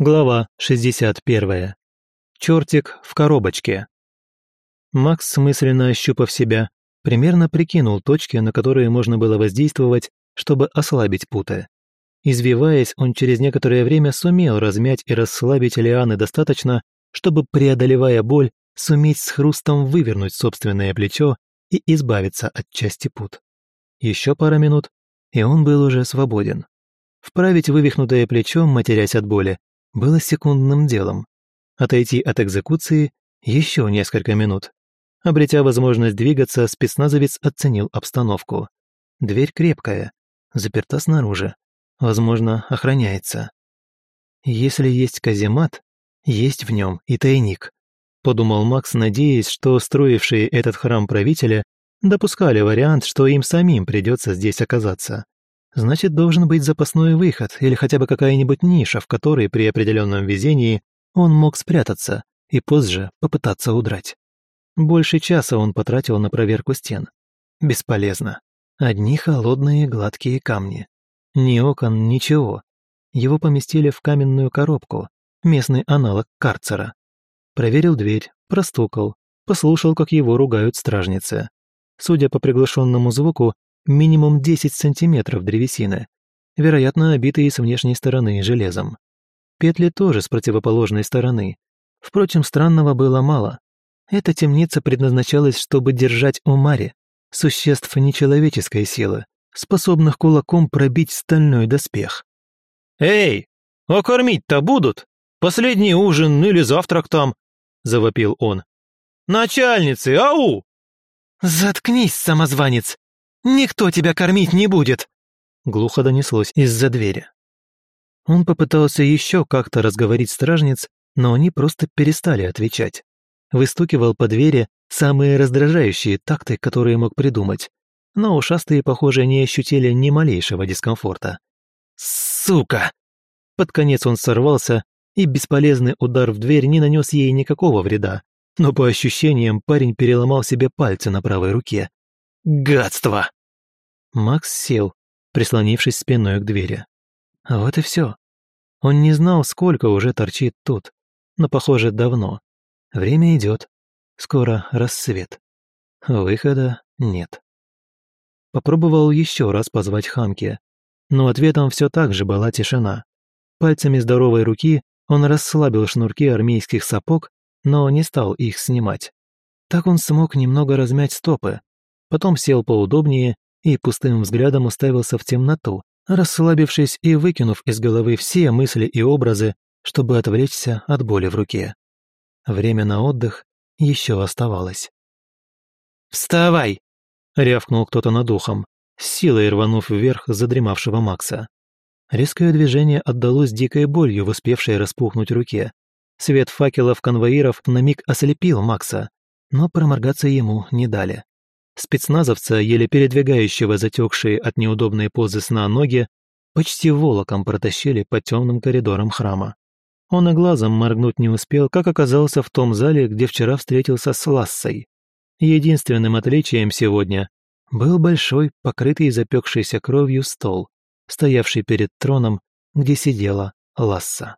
Глава 61. Чертик в коробочке. Макс, мысленно ощупав себя, примерно прикинул точки, на которые можно было воздействовать, чтобы ослабить путы. Извиваясь, он через некоторое время сумел размять и расслабить лианы достаточно, чтобы, преодолевая боль, суметь с хрустом вывернуть собственное плечо и избавиться от части пут. Еще пара минут, и он был уже свободен. Вправить вывихнутое плечо, матерясь от боли, было секундным делом. Отойти от экзекуции еще несколько минут. Обретя возможность двигаться, спецназовец оценил обстановку. Дверь крепкая, заперта снаружи. Возможно, охраняется. Если есть каземат, есть в нем и тайник. Подумал Макс, надеясь, что строившие этот храм правителя допускали вариант, что им самим придется здесь оказаться. Значит, должен быть запасной выход или хотя бы какая-нибудь ниша, в которой при определенном везении он мог спрятаться и позже попытаться удрать. Больше часа он потратил на проверку стен. Бесполезно. Одни холодные гладкие камни. Ни окон, ничего. Его поместили в каменную коробку, местный аналог карцера. Проверил дверь, простукал, послушал, как его ругают стражницы. Судя по приглашенному звуку, минимум 10 сантиметров древесины, вероятно, обитые с внешней стороны железом. Петли тоже с противоположной стороны. Впрочем, странного было мало. Эта темница предназначалась, чтобы держать у Мари, существ нечеловеческой силы, способных кулаком пробить стальной доспех. «Эй, а кормить-то будут? Последний ужин или завтрак там?» – завопил он. «Начальницы, ау!» «Заткнись, самозванец! Никто тебя кормить не будет!» Глухо донеслось из-за двери. Он попытался еще как-то разговорить стражниц, но они просто перестали отвечать. Выстукивал по двери самые раздражающие такты, которые мог придумать. Но ушастые, похоже, не ощутили ни малейшего дискомфорта. «Сука!» Под конец он сорвался, и бесполезный удар в дверь не нанес ей никакого вреда. Но по ощущениям парень переломал себе пальцы на правой руке. «Гадство!» Макс сел, прислонившись спиной к двери. Вот и все. Он не знал, сколько уже торчит тут, но, похоже, давно. Время идет. Скоро рассвет. Выхода нет. Попробовал еще раз позвать Хамки, но ответом все так же была тишина. Пальцами здоровой руки он расслабил шнурки армейских сапог, но не стал их снимать. Так он смог немного размять стопы, потом сел поудобнее и пустым взглядом уставился в темноту, расслабившись и выкинув из головы все мысли и образы, чтобы отвлечься от боли в руке. Время на отдых еще оставалось. «Вставай!» — рявкнул кто-то над ухом, силой рванув вверх задремавшего Макса. Резкое движение отдалось дикой болью в успевшей распухнуть руке. Свет факелов конвоиров на миг ослепил Макса, но проморгаться ему не дали. Спецназовца, еле передвигающего затекшие от неудобной позы сна ноги, почти волоком протащили по темным коридорам храма. Он и глазом моргнуть не успел, как оказался в том зале, где вчера встретился с Лассой. Единственным отличием сегодня был большой, покрытый запекшейся кровью стол, стоявший перед троном, где сидела Ласса.